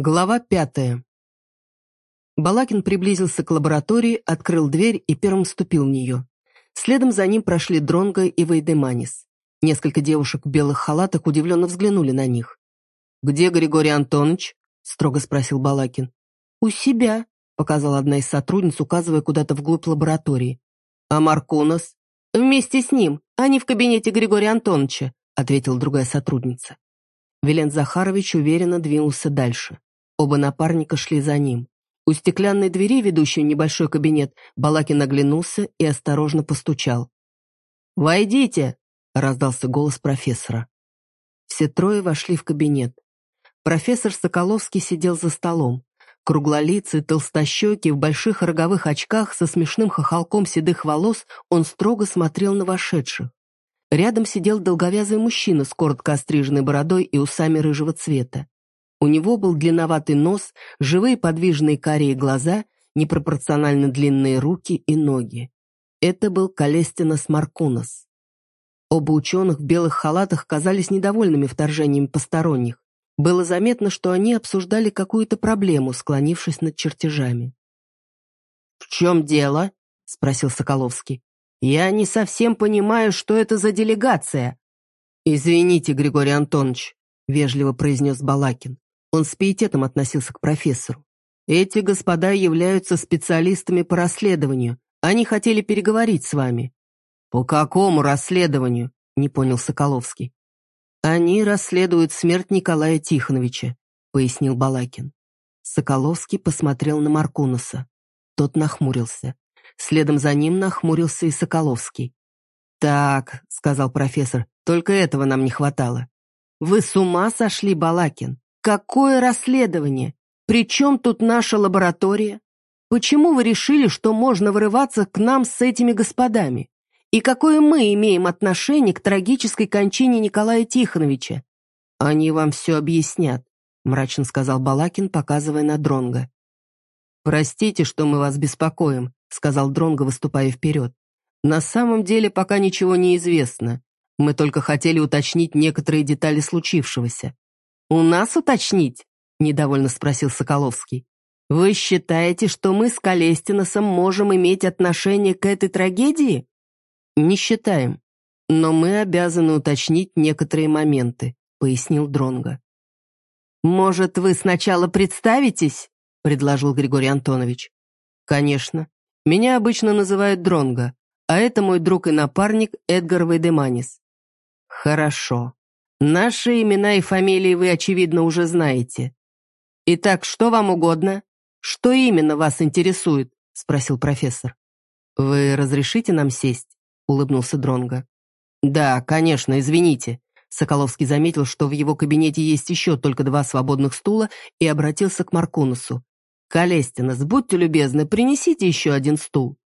Глава пятая. Балакин приблизился к лаборатории, открыл дверь и первым вступил в нее. Следом за ним прошли Дронго и Вейдеманис. Несколько девушек в белых халатах удивленно взглянули на них. «Где Григорий Антонович?» — строго спросил Балакин. «У себя», — показала одна из сотрудниц, указывая куда-то вглубь лаборатории. «А Маркунос?» «Вместе с ним. Они в кабинете Григория Антоновича», — ответила другая сотрудница. Вилен Захарович уверенно двинулся дальше. Оба напарника шли за ним. У стеклянной двери, ведущей в небольшой кабинет, Балакин оглянулся и осторожно постучал. «Войдите!» — раздался голос профессора. Все трое вошли в кабинет. Профессор Соколовский сидел за столом. Круглолицый, толстощекий, в больших роговых очках со смешным хохолком седых волос он строго смотрел на вошедших. Рядом сидел долговязый мужчина с коротко остриженной бородой и усами рыжего цвета. У него был длинноватый нос, живые подвижные карие глаза, непропорционально длинные руки и ноги. Это был Калестинос Маркунос. Оба ученых в белых халатах казались недовольными вторжением посторонних. Было заметно, что они обсуждали какую-то проблему, склонившись над чертежами. «В чем дело?» — спросил Соколовский. «Я не совсем понимаю, что это за делегация». «Извините, Григорий Антонович», — вежливо произнес Балакин. Он с пиететом относился к профессору. «Эти господа являются специалистами по расследованию. Они хотели переговорить с вами». «По какому расследованию?» — не понял Соколовский. «Они расследуют смерть Николая Тихоновича», — пояснил Балакин. Соколовский посмотрел на Маркунуса. Тот нахмурился. Следом за ним нахмурился и Соколовский. «Так», — сказал профессор, — «только этого нам не хватало». «Вы с ума сошли, Балакин? Какое расследование? Причем тут наша лаборатория? Почему вы решили, что можно вырываться к нам с этими господами? И какое мы имеем отношение к трагической кончине Николая Тихоновича? Они вам все объяснят, мрачно сказал Балакин, показывая на Дронга. Простите, что мы вас беспокоим, сказал Дронго, выступая вперед. На самом деле пока ничего не известно. Мы только хотели уточнить некоторые детали случившегося. «У нас уточнить?» — недовольно спросил Соколовский. «Вы считаете, что мы с Колестиносом можем иметь отношение к этой трагедии?» «Не считаем, но мы обязаны уточнить некоторые моменты», — пояснил Дронго. «Может, вы сначала представитесь?» — предложил Григорий Антонович. «Конечно. Меня обычно называют Дронго, а это мой друг и напарник Эдгар Вейдеманис». «Хорошо. Наши имена и фамилии вы, очевидно, уже знаете. Итак, что вам угодно? Что именно вас интересует?» — спросил профессор. «Вы разрешите нам сесть?» улыбнулся Дронго. «Да, конечно, извините». Соколовский заметил, что в его кабинете есть еще только два свободных стула, и обратился к Маркунусу. «Колестинос, будьте любезны, принесите еще один стул».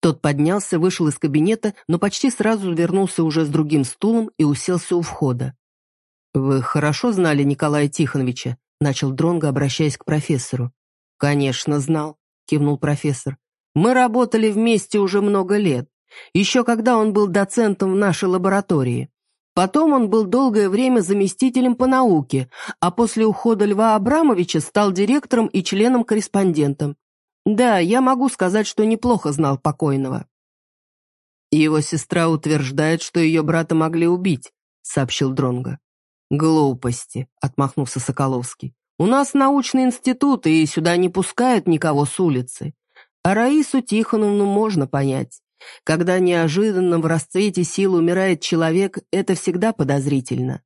Тот поднялся, вышел из кабинета, но почти сразу вернулся уже с другим стулом и уселся у входа. «Вы хорошо знали Николая Тихоновича?» — начал Дронго, обращаясь к профессору. «Конечно, знал», — кивнул профессор. «Мы работали вместе уже много лет еще когда он был доцентом в нашей лаборатории. Потом он был долгое время заместителем по науке, а после ухода Льва Абрамовича стал директором и членом-корреспондентом. Да, я могу сказать, что неплохо знал покойного. Его сестра утверждает, что ее брата могли убить, сообщил Дронга. Глупости, отмахнулся Соколовский. У нас научный институт, и сюда не пускают никого с улицы. А Раису Тихоновну можно понять. Когда неожиданно в расцвете сил умирает человек, это всегда подозрительно.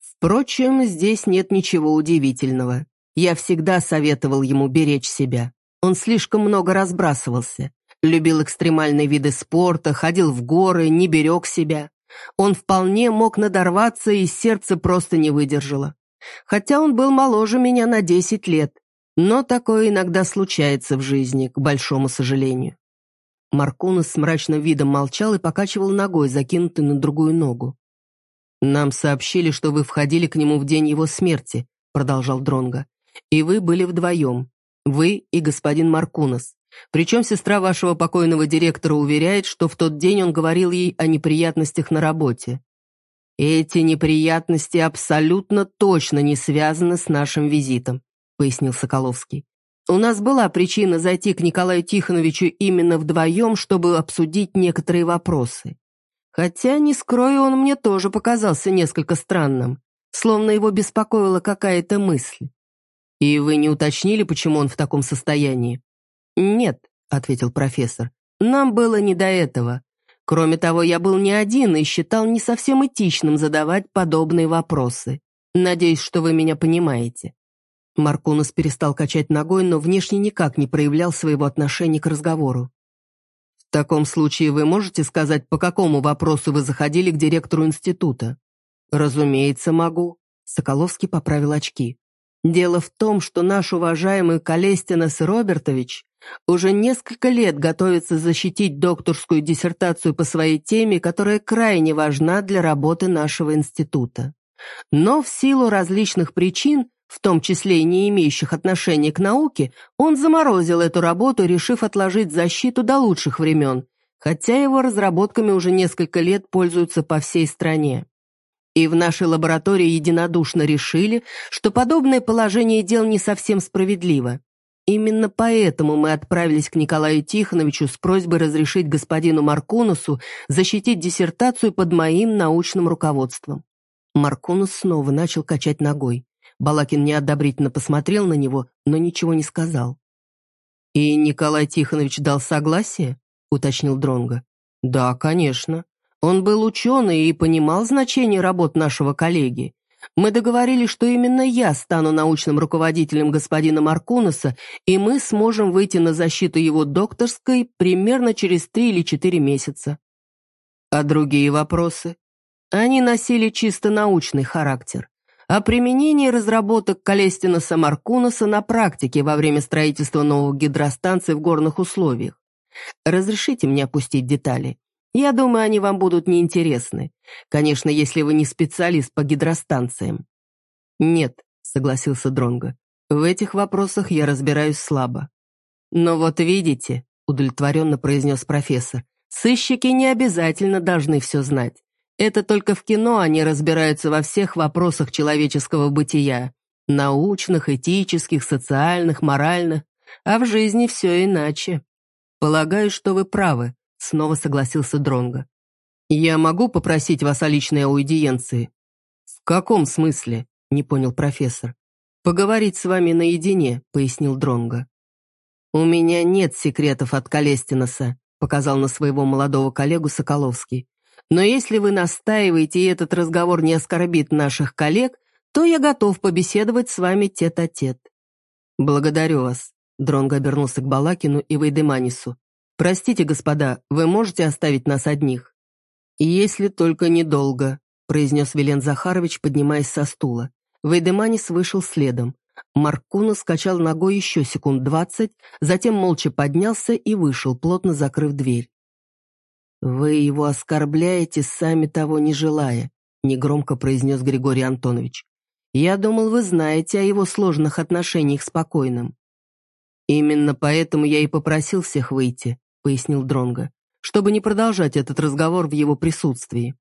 Впрочем, здесь нет ничего удивительного. Я всегда советовал ему беречь себя. Он слишком много разбрасывался. Любил экстремальные виды спорта, ходил в горы, не берег себя. Он вполне мог надорваться, и сердце просто не выдержало. Хотя он был моложе меня на десять лет. Но такое иногда случается в жизни, к большому сожалению. Маркунос с мрачным видом молчал и покачивал ногой, закинутой на другую ногу. «Нам сообщили, что вы входили к нему в день его смерти», — продолжал Дронга. «И вы были вдвоем. Вы и господин Маркунос. Причем сестра вашего покойного директора уверяет, что в тот день он говорил ей о неприятностях на работе. Эти неприятности абсолютно точно не связаны с нашим визитом. пояснил Соколовский. «У нас была причина зайти к Николаю Тихоновичу именно вдвоем, чтобы обсудить некоторые вопросы. Хотя, не скрою, он мне тоже показался несколько странным, словно его беспокоила какая-то мысль. И вы не уточнили, почему он в таком состоянии? Нет, ответил профессор, нам было не до этого. Кроме того, я был не один и считал не совсем этичным задавать подобные вопросы. Надеюсь, что вы меня понимаете. Маркунус перестал качать ногой, но внешне никак не проявлял своего отношения к разговору. «В таком случае вы можете сказать, по какому вопросу вы заходили к директору института?» «Разумеется, могу», — Соколовский поправил очки. «Дело в том, что наш уважаемый Колестинес Робертович уже несколько лет готовится защитить докторскую диссертацию по своей теме, которая крайне важна для работы нашего института. Но в силу различных причин в том числе и не имеющих отношения к науке, он заморозил эту работу, решив отложить защиту до лучших времен, хотя его разработками уже несколько лет пользуются по всей стране. И в нашей лаборатории единодушно решили, что подобное положение дел не совсем справедливо. Именно поэтому мы отправились к Николаю Тихоновичу с просьбой разрешить господину Маркунусу защитить диссертацию под моим научным руководством. Маркунус снова начал качать ногой. Балакин неодобрительно посмотрел на него, но ничего не сказал. «И Николай Тихонович дал согласие?» — уточнил Дронга. «Да, конечно. Он был ученый и понимал значение работ нашего коллеги. Мы договорились, что именно я стану научным руководителем господина Маркунаса, и мы сможем выйти на защиту его докторской примерно через три или четыре месяца. А другие вопросы? Они носили чисто научный характер о применении разработок Калестинаса Маркунаса на практике во время строительства новых гидростанций в горных условиях. Разрешите мне опустить детали. Я думаю, они вам будут неинтересны. Конечно, если вы не специалист по гидростанциям. Нет, согласился Дронго. В этих вопросах я разбираюсь слабо. Но вот видите, удовлетворенно произнес профессор, сыщики не обязательно должны все знать. Это только в кино они разбираются во всех вопросах человеческого бытия. Научных, этических, социальных, моральных. А в жизни все иначе. Полагаю, что вы правы, снова согласился Дронго. Я могу попросить вас о личной аудиенции? В каком смысле? Не понял профессор. Поговорить с вами наедине, пояснил Дронго. У меня нет секретов от Колестиноса, показал на своего молодого коллегу Соколовский. Но если вы настаиваете, и этот разговор не оскорбит наших коллег, то я готов побеседовать с вами тет-а-тет. -тет. Благодарю вас. Дронго обернулся к Балакину и Вейдеманису. «Простите, господа, вы можете оставить нас одних?» «Если только недолго», — произнес Вилен Захарович, поднимаясь со стула. Вейдеманис вышел следом. Маркуна скачал ногой еще секунд двадцать, затем молча поднялся и вышел, плотно закрыв дверь. «Вы его оскорбляете, сами того не желая», — негромко произнес Григорий Антонович. «Я думал, вы знаете о его сложных отношениях с покойным». «Именно поэтому я и попросил всех выйти», — пояснил Дронго, «чтобы не продолжать этот разговор в его присутствии».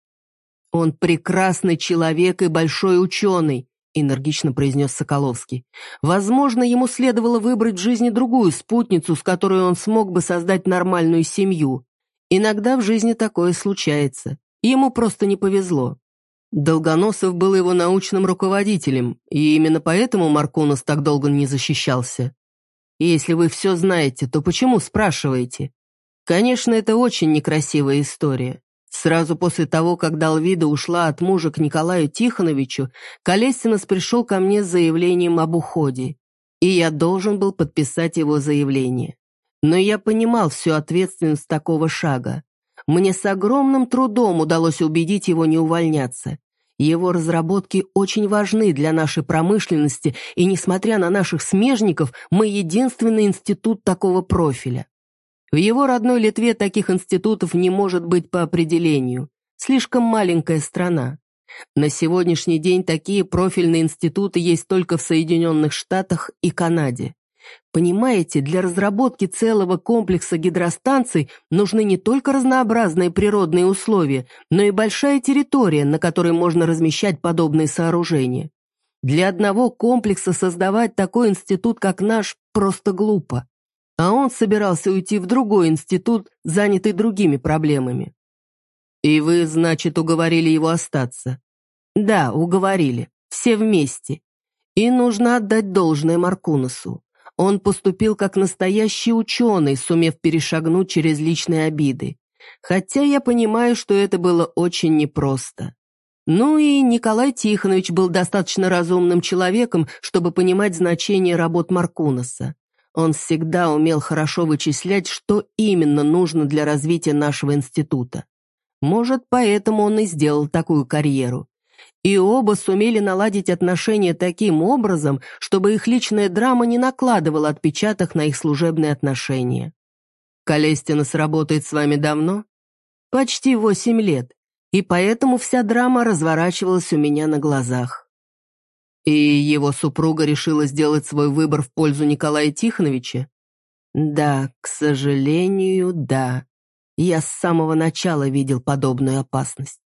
«Он прекрасный человек и большой ученый», — энергично произнес Соколовский. «Возможно, ему следовало выбрать в жизни другую спутницу, с которой он смог бы создать нормальную семью. Иногда в жизни такое случается. Ему просто не повезло. Долгоносов был его научным руководителем, и именно поэтому Маркунос так долго не защищался. Если вы все знаете, то почему спрашиваете? Конечно, это очень некрасивая история. Сразу после того, как Далвида ушла от мужа к Николаю Тихоновичу, Колесинос пришел ко мне с заявлением об уходе, и я должен был подписать его заявление. Но я понимал всю ответственность такого шага. Мне с огромным трудом удалось убедить его не увольняться. Его разработки очень важны для нашей промышленности, и, несмотря на наших смежников, мы единственный институт такого профиля. В его родной Литве таких институтов не может быть по определению. Слишком маленькая страна. На сегодняшний день такие профильные институты есть только в Соединенных Штатах и Канаде. Понимаете, для разработки целого комплекса гидростанций нужны не только разнообразные природные условия, но и большая территория, на которой можно размещать подобные сооружения. Для одного комплекса создавать такой институт, как наш, просто глупо. А он собирался уйти в другой институт, занятый другими проблемами. «И вы, значит, уговорили его остаться?» «Да, уговорили. Все вместе. И нужно отдать должное Маркуносу. Он поступил как настоящий ученый, сумев перешагнуть через личные обиды. Хотя я понимаю, что это было очень непросто. Ну и Николай Тихонович был достаточно разумным человеком, чтобы понимать значение работ Маркуноса. Он всегда умел хорошо вычислять, что именно нужно для развития нашего института. Может, поэтому он и сделал такую карьеру. И оба сумели наладить отношения таким образом, чтобы их личная драма не накладывала отпечаток на их служебные отношения. Колестинос работает с вами давно? Почти восемь лет, и поэтому вся драма разворачивалась у меня на глазах. И его супруга решила сделать свой выбор в пользу Николая Тихоновича? Да, к сожалению, да. Я с самого начала видел подобную опасность.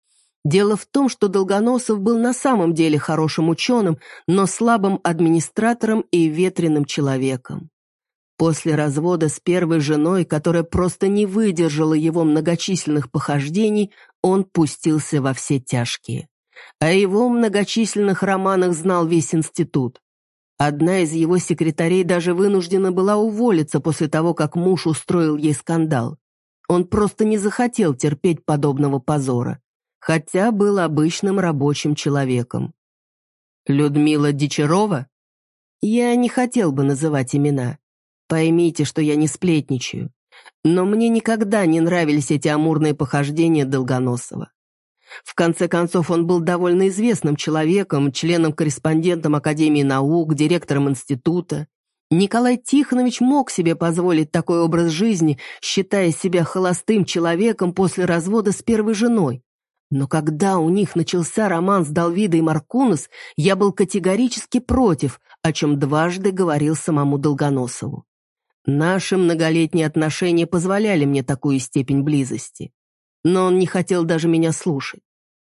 Дело в том, что Долгоносов был на самом деле хорошим ученым, но слабым администратором и ветреным человеком. После развода с первой женой, которая просто не выдержала его многочисленных похождений, он пустился во все тяжкие. О его многочисленных романах знал весь институт. Одна из его секретарей даже вынуждена была уволиться после того, как муж устроил ей скандал. Он просто не захотел терпеть подобного позора хотя был обычным рабочим человеком. Людмила Дичарова? Я не хотел бы называть имена. Поймите, что я не сплетничаю. Но мне никогда не нравились эти амурные похождения Долгоносова. В конце концов, он был довольно известным человеком, членом-корреспондентом Академии наук, директором института. Николай Тихонович мог себе позволить такой образ жизни, считая себя холостым человеком после развода с первой женой. Но когда у них начался роман с Далвидой Маркунос, я был категорически против, о чем дважды говорил самому Долгоносову. Наши многолетние отношения позволяли мне такую степень близости. Но он не хотел даже меня слушать.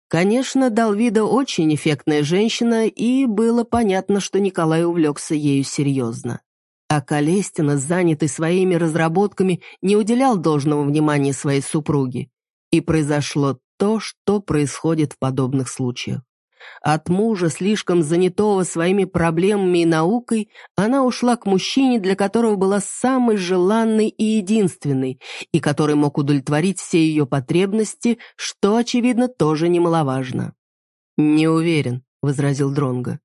Конечно, Далвида очень эффектная женщина, и было понятно, что Николай увлекся ею серьезно. А Колестина, занятый своими разработками, не уделял должного внимания своей супруге. И произошло то, что происходит в подобных случаях. От мужа, слишком занятого своими проблемами и наукой, она ушла к мужчине, для которого была самой желанной и единственной, и который мог удовлетворить все ее потребности, что, очевидно, тоже немаловажно. «Не уверен», — возразил Дронго.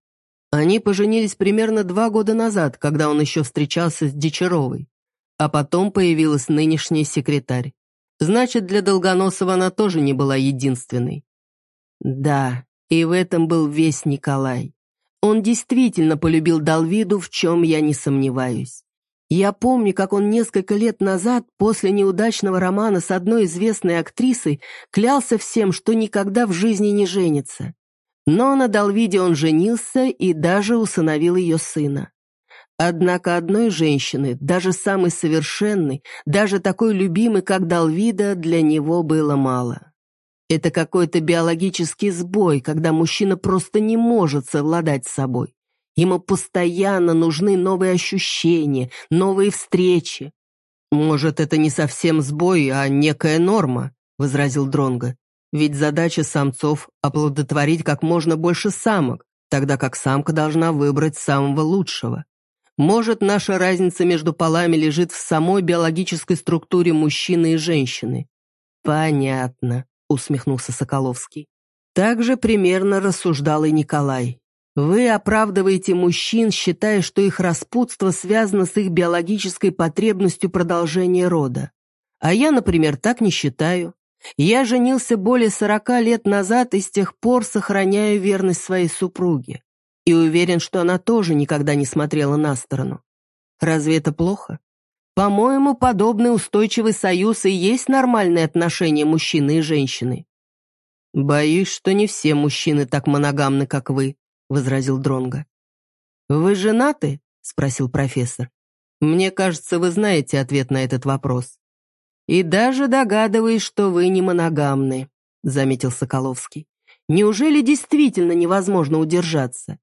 Они поженились примерно два года назад, когда он еще встречался с Дичаровой. А потом появилась нынешняя секретарь. Значит, для Долгоносова она тоже не была единственной. Да, и в этом был весь Николай. Он действительно полюбил Далвиду, в чем я не сомневаюсь. Я помню, как он несколько лет назад, после неудачного романа с одной известной актрисой, клялся всем, что никогда в жизни не женится. Но на Далвиде он женился и даже усыновил ее сына. Однако одной женщины, даже самой совершенной, даже такой любимой, как Далвида, для него было мало. Это какой-то биологический сбой, когда мужчина просто не может совладать с собой. Ему постоянно нужны новые ощущения, новые встречи. «Может, это не совсем сбой, а некая норма», — возразил Дронго. «Ведь задача самцов — оплодотворить как можно больше самок, тогда как самка должна выбрать самого лучшего. Может, наша разница между полами лежит в самой биологической структуре мужчины и женщины? Понятно, усмехнулся Соколовский. Так же примерно рассуждал и Николай. Вы оправдываете мужчин, считая, что их распутство связано с их биологической потребностью продолжения рода. А я, например, так не считаю. Я женился более сорока лет назад и с тех пор сохраняю верность своей супруге и уверен, что она тоже никогда не смотрела на сторону. Разве это плохо? По-моему, подобный устойчивый союз и есть нормальные отношения мужчины и женщины. «Боюсь, что не все мужчины так моногамны, как вы», — возразил Дронга. «Вы женаты?» — спросил профессор. «Мне кажется, вы знаете ответ на этот вопрос». «И даже догадываюсь, что вы не моногамны», — заметил Соколовский. «Неужели действительно невозможно удержаться?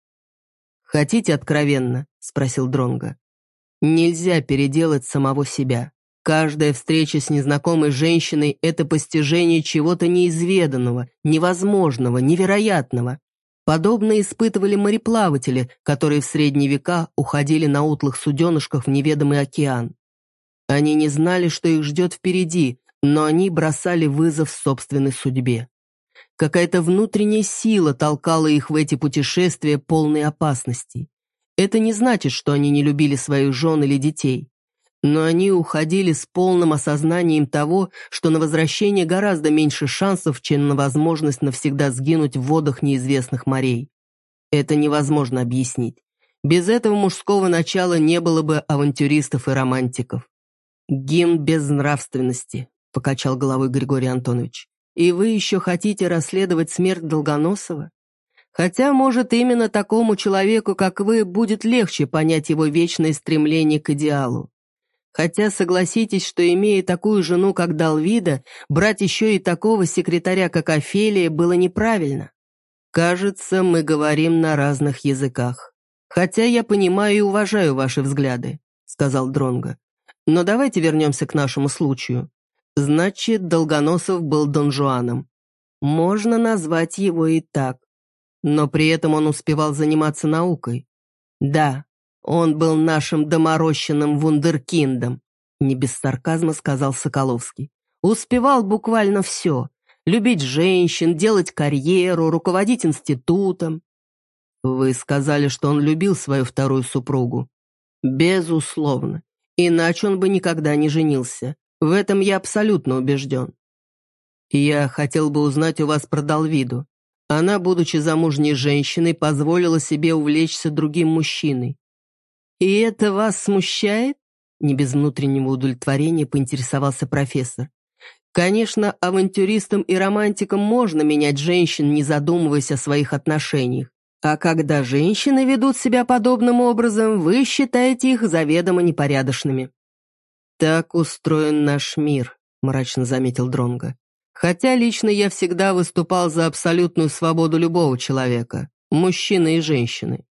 «Хотите откровенно?» — спросил Дронга. «Нельзя переделать самого себя. Каждая встреча с незнакомой женщиной – это постижение чего-то неизведанного, невозможного, невероятного. Подобное испытывали мореплаватели, которые в средние века уходили на утлых суденышках в неведомый океан. Они не знали, что их ждет впереди, но они бросали вызов собственной судьбе. Какая-то внутренняя сила толкала их в эти путешествия, полные опасностей. Это не значит, что они не любили своих жен или детей. Но они уходили с полным осознанием того, что на возвращение гораздо меньше шансов, чем на возможность навсегда сгинуть в водах неизвестных морей. Это невозможно объяснить. Без этого мужского начала не было бы авантюристов и романтиков. «Гимн безнравственности», — покачал головой Григорий Антонович. «И вы еще хотите расследовать смерть Долгоносова? Хотя, может, именно такому человеку, как вы, будет легче понять его вечное стремление к идеалу. Хотя согласитесь, что имея такую жену, как Далвида, брать еще и такого секретаря, как Офелия, было неправильно. Кажется, мы говорим на разных языках. Хотя я понимаю и уважаю ваши взгляды, сказал Дронго. Но давайте вернемся к нашему случаю. Значит, Долгоносов был Дон Жуаном. Можно назвать его и так. Но при этом он успевал заниматься наукой. Да, «Он был нашим доморощенным вундеркиндом», — не без сарказма сказал Соколовский. «Успевал буквально все. Любить женщин, делать карьеру, руководить институтом». «Вы сказали, что он любил свою вторую супругу?» «Безусловно. Иначе он бы никогда не женился. В этом я абсолютно убежден». «Я хотел бы узнать у вас про Далвиду. Она, будучи замужней женщиной, позволила себе увлечься другим мужчиной. «И это вас смущает?» Не без внутреннего удовлетворения поинтересовался профессор. «Конечно, авантюристам и романтикам можно менять женщин, не задумываясь о своих отношениях. А когда женщины ведут себя подобным образом, вы считаете их заведомо непорядочными». «Так устроен наш мир», — мрачно заметил Дронго. «Хотя лично я всегда выступал за абсолютную свободу любого человека, мужчины и женщины.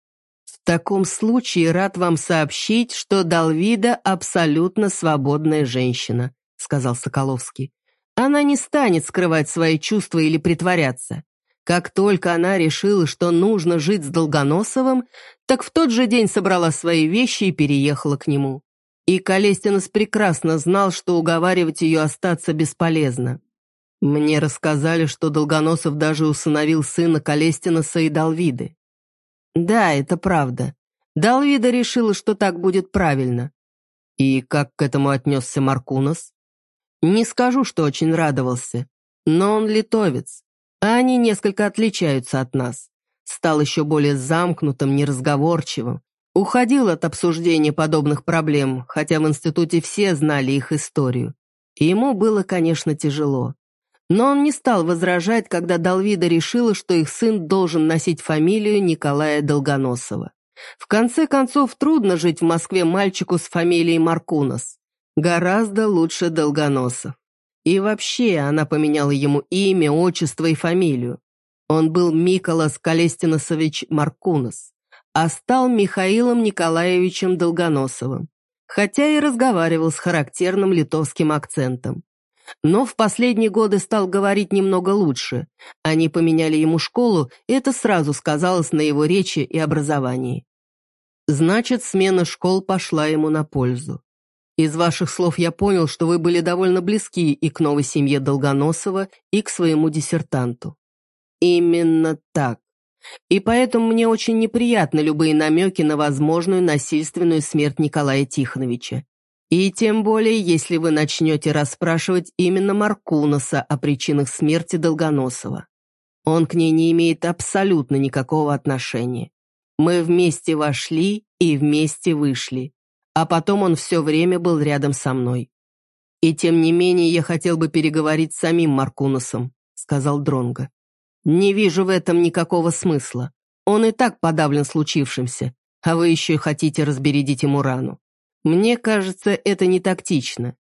В таком случае рад вам сообщить, что Далвида абсолютно свободная женщина», — сказал Соколовский. «Она не станет скрывать свои чувства или притворяться. Как только она решила, что нужно жить с Долгоносовым, так в тот же день собрала свои вещи и переехала к нему. И Колестинос прекрасно знал, что уговаривать ее остаться бесполезно. Мне рассказали, что Долгоносов даже усыновил сына Колестиноса и Далвиды. Да, это правда. Далвида решила, что так будет правильно. И как к этому отнесся Маркунос? Не скажу, что очень радовался, но он литовец, а они несколько отличаются от нас. Стал еще более замкнутым, неразговорчивым. Уходил от обсуждения подобных проблем, хотя в институте все знали их историю. И ему было, конечно, тяжело. Но он не стал возражать, когда Далвида решила, что их сын должен носить фамилию Николая Долгоносова. В конце концов, трудно жить в Москве мальчику с фамилией Маркунос. Гораздо лучше Долгоносов. И вообще она поменяла ему имя, отчество и фамилию. Он был Миколас Калестиносович Маркунос, а стал Михаилом Николаевичем Долгоносовым, хотя и разговаривал с характерным литовским акцентом. Но в последние годы стал говорить немного лучше. Они поменяли ему школу, и это сразу сказалось на его речи и образовании. Значит, смена школ пошла ему на пользу. Из ваших слов я понял, что вы были довольно близки и к новой семье Долгоносова, и к своему диссертанту. Именно так. И поэтому мне очень неприятны любые намеки на возможную насильственную смерть Николая Тихоновича. И тем более, если вы начнете расспрашивать именно Маркуноса о причинах смерти Долгоносова. Он к ней не имеет абсолютно никакого отношения. Мы вместе вошли и вместе вышли, а потом он все время был рядом со мной. И тем не менее я хотел бы переговорить с самим Маркуносом, сказал Дронго. Не вижу в этом никакого смысла. Он и так подавлен случившимся, а вы еще хотите разбередить ему рану. Мне кажется, это не тактично.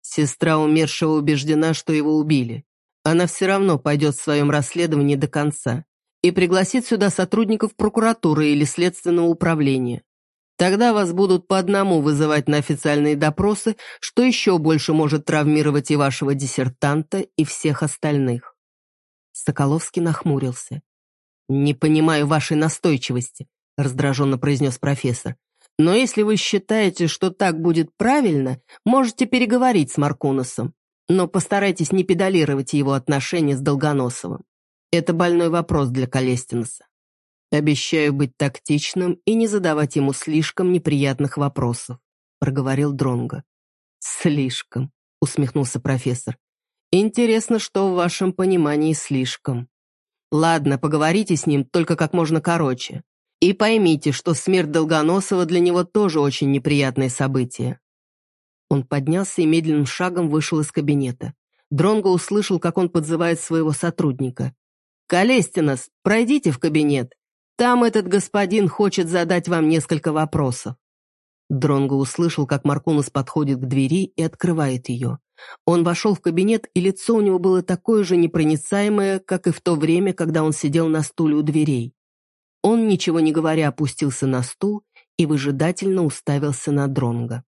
Сестра умершего убеждена, что его убили. Она все равно пойдет в своем расследовании до конца. и пригласит сюда сотрудников прокуратуры или следственного управления. Тогда вас будут по одному вызывать на официальные допросы, что еще больше может травмировать и вашего диссертанта, и всех остальных». Соколовский нахмурился. «Не понимаю вашей настойчивости», — раздраженно произнес профессор. «Но если вы считаете, что так будет правильно, можете переговорить с Маркуносом. Но постарайтесь не педалировать его отношения с Долгоносовым. Это больной вопрос для Колестиноса. Обещаю быть тактичным и не задавать ему слишком неприятных вопросов», — проговорил Дронго. «Слишком», — усмехнулся профессор. «Интересно, что в вашем понимании слишком. Ладно, поговорите с ним, только как можно короче. И поймите, что смерть Долгоносова для него тоже очень неприятное событие». Он поднялся и медленным шагом вышел из кабинета. Дронго услышал, как он подзывает своего сотрудника. «Колестинос, пройдите в кабинет. Там этот господин хочет задать вам несколько вопросов». Дронго услышал, как Маркунус подходит к двери и открывает ее. Он вошел в кабинет, и лицо у него было такое же непроницаемое, как и в то время, когда он сидел на стуле у дверей. Он, ничего не говоря, опустился на стул и выжидательно уставился на Дронга.